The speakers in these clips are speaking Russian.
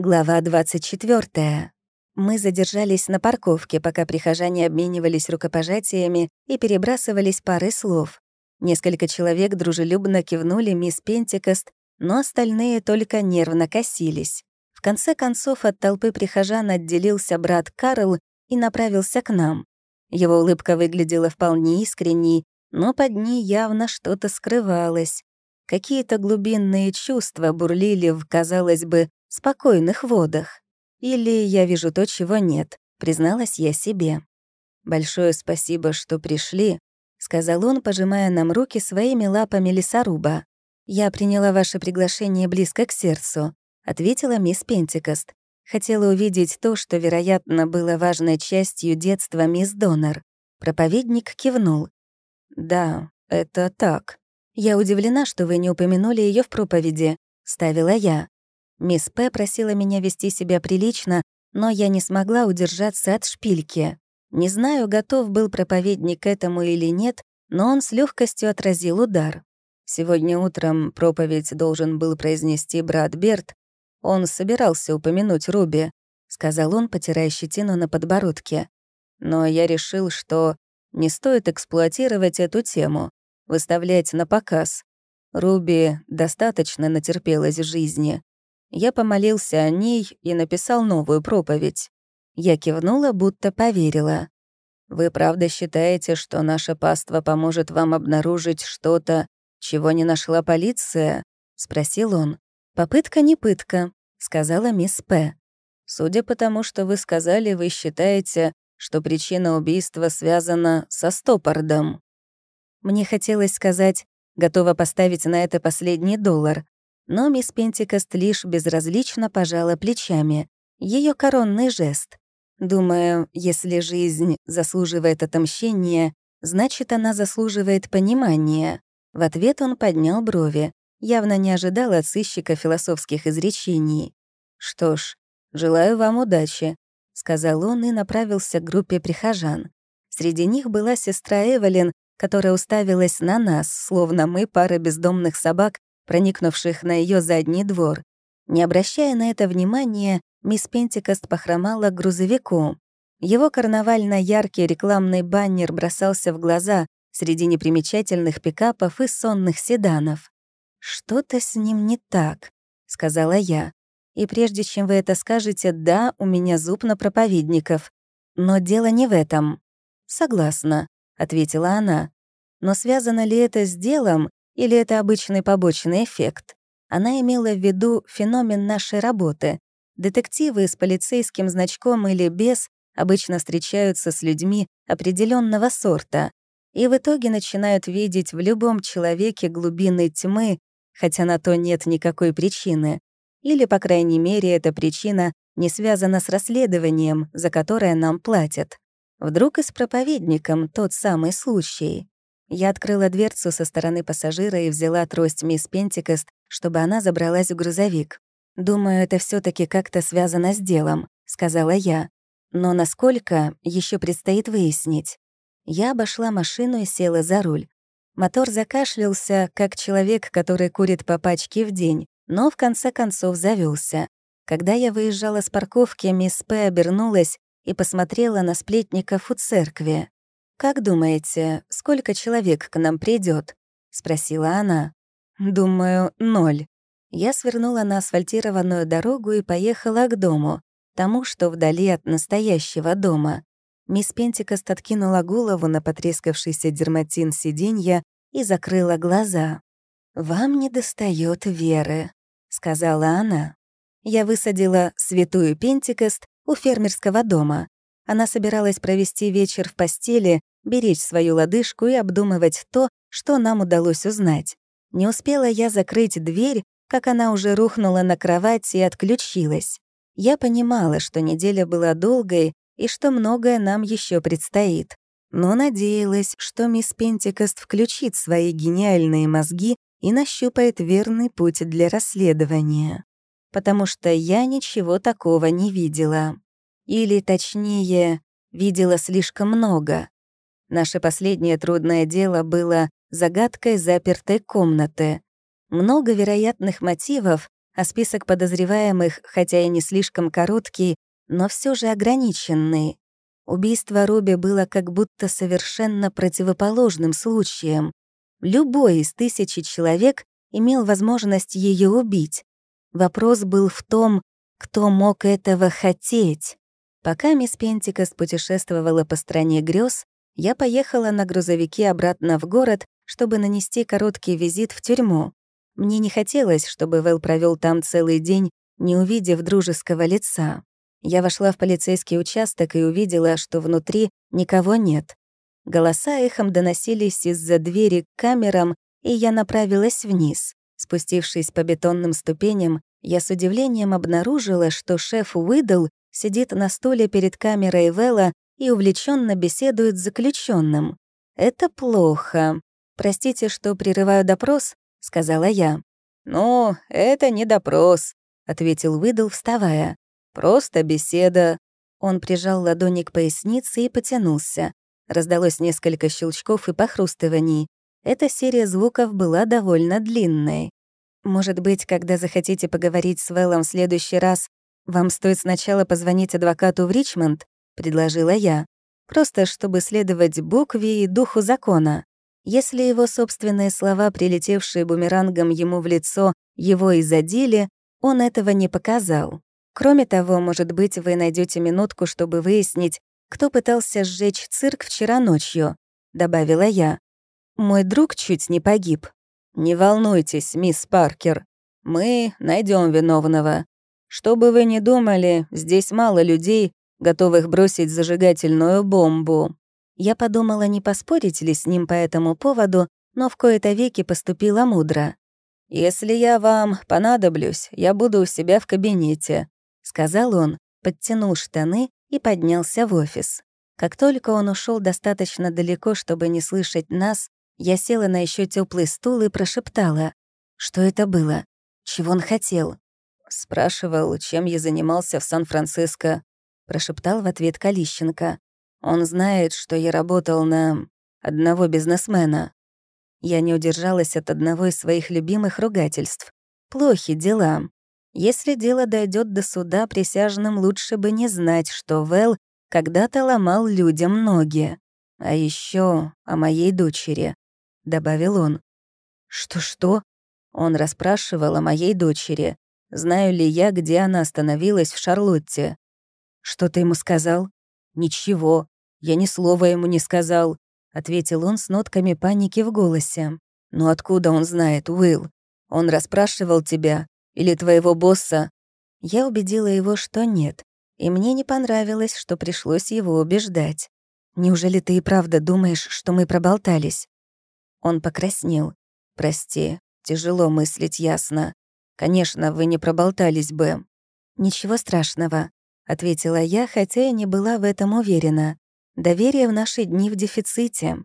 Глава 24. Мы задержались на парковке, пока прихожане обменивались рукопожатиями и перебрасывались парой слов. Несколько человек дружелюбно кивнули мисс Пентикост, но остальные только нервно косились. В конце концов от толпы прихожан отделился брат Карл и направился к нам. Его улыбка выглядела вполне искренней, но под ней явно что-то скрывалось. Какие-то глубинные чувства бурлили в, казалось бы, спокойных водах. Или я вижу то, чего нет, призналась я себе. «Большое спасибо, что пришли», — сказал он, пожимая нам руки своими лапами лесоруба. «Я приняла ваше приглашение близко к сердцу», — ответила мисс Пентикост. Хотела увидеть то, что, вероятно, было важной частью детства мисс Донор. Проповедник кивнул. «Да, это так. Я удивлена, что вы не упомянули ее в проповеди», — ставила я. Мисс П. просила меня вести себя прилично, но я не смогла удержаться от шпильки. Не знаю, готов был проповедник к этому или нет, но он с легкостью отразил удар. Сегодня утром проповедь должен был произнести брат Берт. Он собирался упомянуть Руби, сказал он, потирая щетину на подбородке. Но я решил, что не стоит эксплуатировать эту тему, выставлять на показ. Руби достаточно натерпелась жизни. Я помолился о ней и написал новую проповедь. Я кивнула, будто поверила. «Вы правда считаете, что наша паства поможет вам обнаружить что-то, чего не нашла полиция?» — спросил он. «Попытка не пытка», — сказала мисс П. «Судя по тому, что вы сказали, вы считаете, что причина убийства связана со Стоппардом». Мне хотелось сказать, готова поставить на это последний доллар, но мисс Пентикост лишь безразлично пожала плечами. Ее коронный жест. Думаю, если жизнь заслуживает отомщения, значит, она заслуживает понимания. В ответ он поднял брови. Явно не ожидал от сыщика философских изречений. «Что ж, желаю вам удачи», — сказал он и направился к группе прихожан. Среди них была сестра Эвелин, которая уставилась на нас, словно мы пара бездомных собак, проникнувших на ее задний двор. Не обращая на это внимания, мисс Пентикост похромала к грузовику. Его карнавально-яркий рекламный баннер бросался в глаза среди непримечательных пикапов и сонных седанов. «Что-то с ним не так», — сказала я. «И прежде чем вы это скажете, да, у меня зуб на проповедников. Но дело не в этом». «Согласна», — ответила она. «Но связано ли это с делом, или это обычный побочный эффект? Она имела в виду феномен нашей работы. Детективы с полицейским значком или без обычно встречаются с людьми определенного сорта и в итоге начинают видеть в любом человеке глубины тьмы, хотя на то нет никакой причины. Или, по крайней мере, эта причина не связана с расследованием, за которое нам платят. Вдруг и с проповедником тот самый случай. Я открыла дверцу со стороны пассажира и взяла трость мисс Пентикост, чтобы она забралась в грузовик. «Думаю, это все таки как-то связано с делом», — сказала я. «Но насколько, еще предстоит выяснить». Я обошла машину и села за руль. Мотор закашлялся, как человек, который курит по пачке в день, но в конце концов завелся. Когда я выезжала с парковки, мисс П. обернулась и посмотрела на сплетников у церкви. «Как думаете, сколько человек к нам придет? спросила она. «Думаю, ноль». Я свернула на асфальтированную дорогу и поехала к дому, тому, что вдали от настоящего дома. Мисс Пентикост откинула голову на потрескавшийся дерматин сиденья и закрыла глаза. «Вам не достает веры», — сказала она. Я высадила святую Пентикост у фермерского дома. Она собиралась провести вечер в постели, беречь свою лодыжку и обдумывать то, что нам удалось узнать. Не успела я закрыть дверь, как она уже рухнула на кровать и отключилась. Я понимала, что неделя была долгой и что многое нам еще предстоит. Но надеялась, что мисс Пентикост включит свои гениальные мозги и нащупает верный путь для расследования. Потому что я ничего такого не видела. Или, точнее, видела слишком много. Наше последнее трудное дело было загадкой запертой комнаты. Много вероятных мотивов, а список подозреваемых, хотя и не слишком короткий, но все же ограниченный. Убийство Руби было как будто совершенно противоположным случаем. Любой из тысячи человек имел возможность ее убить. Вопрос был в том, кто мог этого хотеть. Пока мисс Пентикас путешествовала по стране грез, я поехала на грузовике обратно в город, чтобы нанести короткий визит в тюрьму. Мне не хотелось, чтобы Вэл провел там целый день, не увидев дружеского лица. Я вошла в полицейский участок и увидела, что внутри никого нет. Голоса эхом доносились из-за двери к камерам, и я направилась вниз. Спустившись по бетонным ступеням, я с удивлением обнаружила, что шеф Уидл сидит на стуле перед камерой Вэлла и увлеченно беседует с заключенным. Это плохо. Простите, что прерываю допрос, — сказала я. «Ну, это не допрос», — ответил Выдал, вставая. «Просто беседа». Он прижал ладони к пояснице и потянулся. Раздалось несколько щелчков и похрустываний. Эта серия звуков была довольно длинной. «Может быть, когда захотите поговорить с Вэллом в следующий раз, вам стоит сначала позвонить адвокату в Ричмонд?» — предложила я. «Просто чтобы следовать букве и духу закона». Если его собственные слова, прилетевшие бумерангом ему в лицо, его и задели, он этого не показал. Кроме того, может быть, вы найдете минутку, чтобы выяснить, кто пытался сжечь цирк вчера ночью, добавила я. Мой друг чуть не погиб. Не волнуйтесь, мисс Паркер. Мы найдем виновного. Что бы вы ни думали, здесь мало людей, готовых бросить зажигательную бомбу. Я подумала, не поспорить ли с ним по этому поводу, но в кои-то веки поступила мудро. «Если я вам понадоблюсь, я буду у себя в кабинете», — сказал он, подтянул штаны и поднялся в офис. Как только он ушел достаточно далеко, чтобы не слышать нас, я села на еще теплый стул и прошептала. Что это было? Чего он хотел? Спрашивал, чем я занимался в Сан-Франциско. Прошептал в ответ Калищенко. Он знает, что я работал на одного бизнесмена. Я не удержалась от одного из своих любимых ругательств. Плохи дела. Если дело дойдет до суда, присяжным лучше бы не знать, что Вэл когда-то ломал людям ноги. А еще о моей дочери, — добавил он. Что-что? Он расспрашивал о моей дочери. Знаю ли я, где она остановилась в Шарлотте? Что ты ему сказал? «Ничего, я ни слова ему не сказал», — ответил он с нотками паники в голосе. «Но откуда он знает, Уилл? Он расспрашивал тебя или твоего босса?» Я убедила его, что нет, и мне не понравилось, что пришлось его убеждать. «Неужели ты и правда думаешь, что мы проболтались?» Он покраснел. «Прости, тяжело мыслить ясно. Конечно, вы не проболтались бы». «Ничего страшного ответила я, хотя и не была в этом уверена. Доверие в наши дни в дефиците.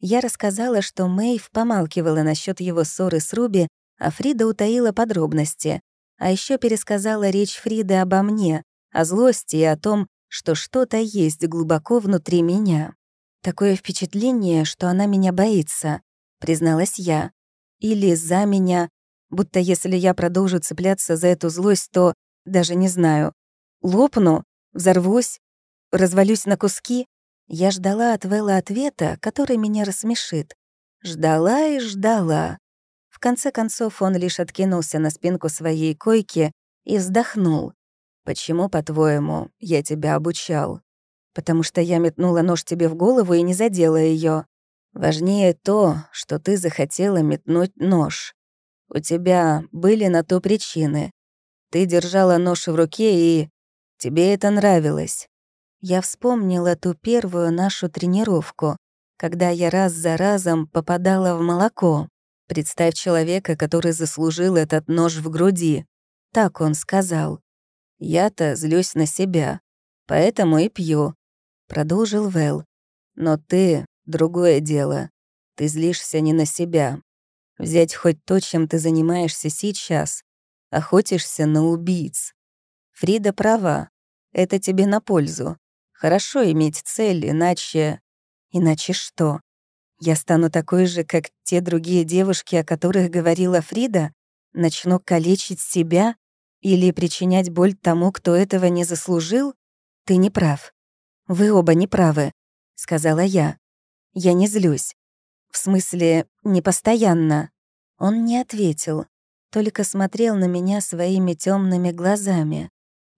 Я рассказала, что Мэйв помалкивала насчет его ссоры с Руби, а Фрида утаила подробности. А еще пересказала речь Фриды обо мне, о злости и о том, что что-то есть глубоко внутри меня. Такое впечатление, что она меня боится, призналась я. Или за меня, будто если я продолжу цепляться за эту злость, то, даже не знаю, Лопну, взорвусь, развалюсь на куски. Я ждала от Вэлла ответа, который меня рассмешит. Ждала и ждала. В конце концов он лишь откинулся на спинку своей койки и вздохнул. «Почему, по-твоему, я тебя обучал?» «Потому что я метнула нож тебе в голову и не задела ее. Важнее то, что ты захотела метнуть нож. У тебя были на то причины. Ты держала нож в руке и... Тебе это нравилось. Я вспомнила ту первую нашу тренировку, когда я раз за разом попадала в молоко. Представь человека, который заслужил этот нож в груди. Так он сказал. Я-то злюсь на себя, поэтому и пью. Продолжил Вэл. Но ты — другое дело. Ты злишься не на себя. Взять хоть то, чем ты занимаешься сейчас. Охотишься на убийц. Фрида права. Это тебе на пользу. Хорошо иметь цель, иначе... Иначе что? Я стану такой же, как те другие девушки, о которых говорила Фрида? Начну калечить себя или причинять боль тому, кто этого не заслужил? Ты не прав. Вы оба не правы, сказала я. Я не злюсь. В смысле, не постоянно. Он не ответил, только смотрел на меня своими темными глазами.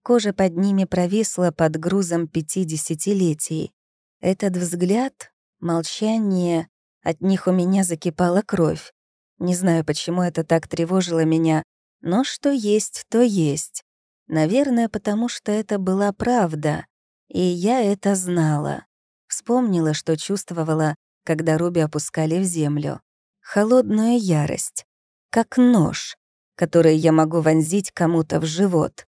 Кожа под ними провисла под грузом пяти десятилетий. Этот взгляд, молчание, от них у меня закипала кровь. Не знаю, почему это так тревожило меня, но что есть, то есть. Наверное, потому что это была правда, и я это знала. Вспомнила, что чувствовала, когда Руби опускали в землю. Холодную ярость, как нож, который я могу вонзить кому-то в живот.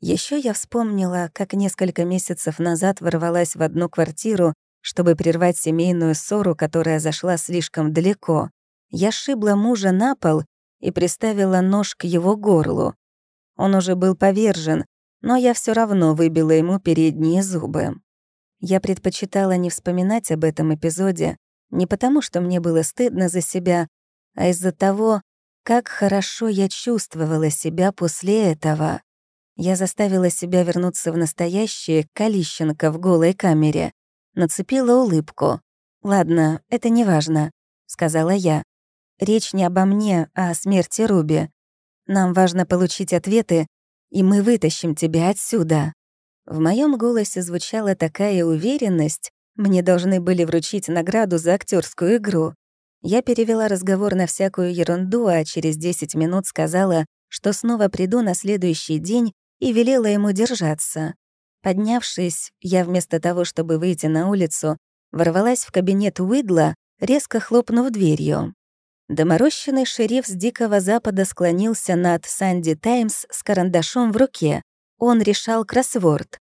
Еще я вспомнила, как несколько месяцев назад ворвалась в одну квартиру, чтобы прервать семейную ссору, которая зашла слишком далеко. Я шибла мужа на пол и приставила нож к его горлу. Он уже был повержен, но я все равно выбила ему передние зубы. Я предпочитала не вспоминать об этом эпизоде, не потому, что мне было стыдно за себя, а из-за того, как хорошо я чувствовала себя после этого. Я заставила себя вернуться в настоящее Калищенко в голой камере. Нацепила улыбку. «Ладно, это не важно», — сказала я. «Речь не обо мне, а о смерти Руби. Нам важно получить ответы, и мы вытащим тебя отсюда». В моем голосе звучала такая уверенность, мне должны были вручить награду за актерскую игру. Я перевела разговор на всякую ерунду, а через 10 минут сказала, что снова приду на следующий день и велела ему держаться. Поднявшись, я вместо того, чтобы выйти на улицу, ворвалась в кабинет Уидла, резко хлопнув дверью. Доморощенный шериф с Дикого Запада склонился над «Санди Таймс» с карандашом в руке. Он решал кроссворд.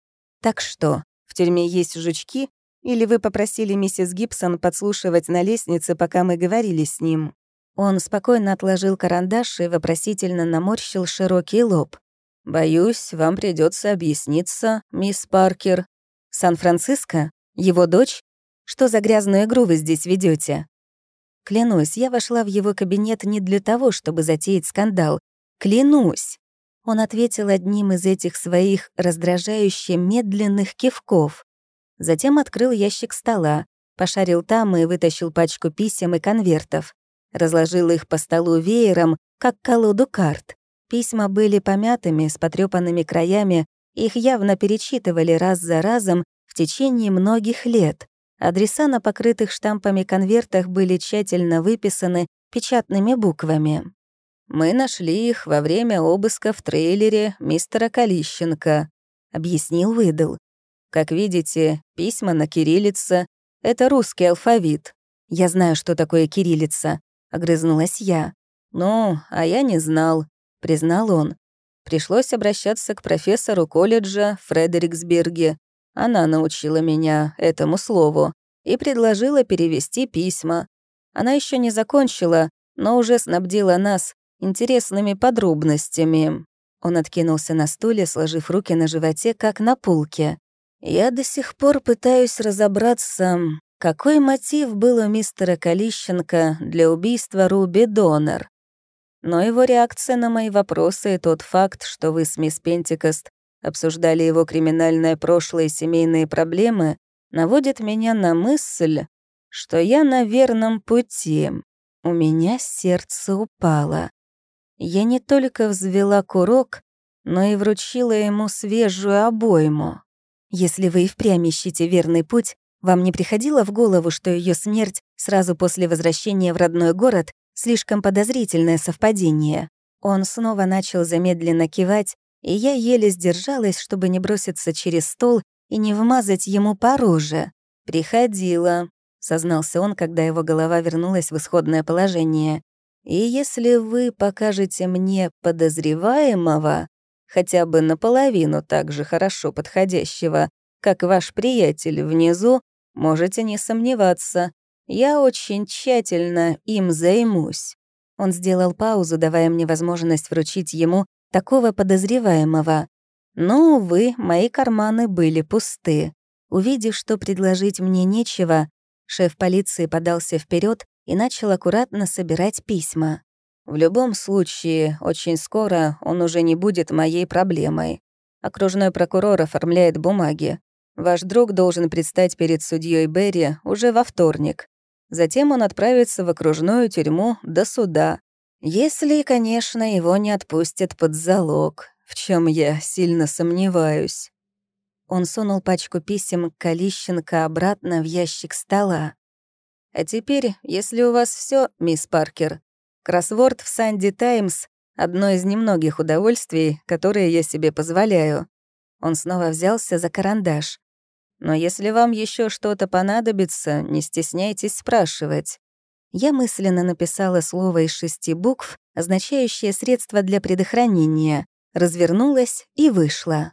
«Так что, в тюрьме есть жучки?» Или вы попросили миссис Гибсон подслушивать на лестнице, пока мы говорили с ним?» Он спокойно отложил карандаш и вопросительно наморщил широкий лоб. «Боюсь, вам придется объясниться, мисс Паркер. Сан-Франциско? Его дочь? Что за грязную игру вы здесь ведете? Клянусь, я вошла в его кабинет не для того, чтобы затеять скандал. Клянусь!» Он ответил одним из этих своих раздражающе медленных кивков. Затем открыл ящик стола, пошарил там и вытащил пачку писем и конвертов. Разложил их по столу веером, как колоду карт. Письма были помятыми, с потрёпанными краями, их явно перечитывали раз за разом в течение многих лет. Адреса на покрытых штампами конвертах были тщательно выписаны печатными буквами. «Мы нашли их во время обыска в трейлере мистера Калищенко», — объяснил Выдал. Как видите, письма на кириллице — это русский алфавит. Я знаю, что такое кириллица, — огрызнулась я. «Ну, а я не знал», — признал он. Пришлось обращаться к профессору колледжа Фредериксберге. Она научила меня этому слову и предложила перевести письма. Она еще не закончила, но уже снабдила нас интересными подробностями. Он откинулся на стуле, сложив руки на животе, как на пулке. Я до сих пор пытаюсь разобраться, какой мотив был у мистера Калищенко для убийства Руби Донор. Но его реакция на мои вопросы и тот факт, что вы с мисс Пентикост обсуждали его криминальное прошлое и семейные проблемы, наводит меня на мысль, что я на верном пути. У меня сердце упало. Я не только взвела курок, но и вручила ему свежую обойму. Если вы и впрямь ищете верный путь, вам не приходило в голову, что ее смерть сразу после возвращения в родной город — слишком подозрительное совпадение? Он снова начал замедленно кивать, и я еле сдержалась, чтобы не броситься через стол и не вмазать ему по роже. «Приходила», — сознался он, когда его голова вернулась в исходное положение. «И если вы покажете мне подозреваемого, хотя бы наполовину так же хорошо подходящего, как ваш приятель внизу, можете не сомневаться. Я очень тщательно им займусь». Он сделал паузу, давая мне возможность вручить ему такого подозреваемого. Но, увы, мои карманы были пусты. Увидев, что предложить мне нечего, шеф полиции подался вперед и начал аккуратно собирать письма. В любом случае, очень скоро он уже не будет моей проблемой. Окружной прокурор оформляет бумаги. Ваш друг должен предстать перед судьей Берри уже во вторник. Затем он отправится в окружную тюрьму до суда. Если, конечно, его не отпустят под залог, в чем я сильно сомневаюсь. Он сунул пачку писем Калищенко обратно в ящик стола. «А теперь, если у вас все, мисс Паркер, кроссворд в «Санди Таймс» — одно из немногих удовольствий, которые я себе позволяю». Он снова взялся за карандаш. «Но если вам еще что-то понадобится, не стесняйтесь спрашивать». Я мысленно написала слово из шести букв, означающее средство для предохранения, развернулась и вышла.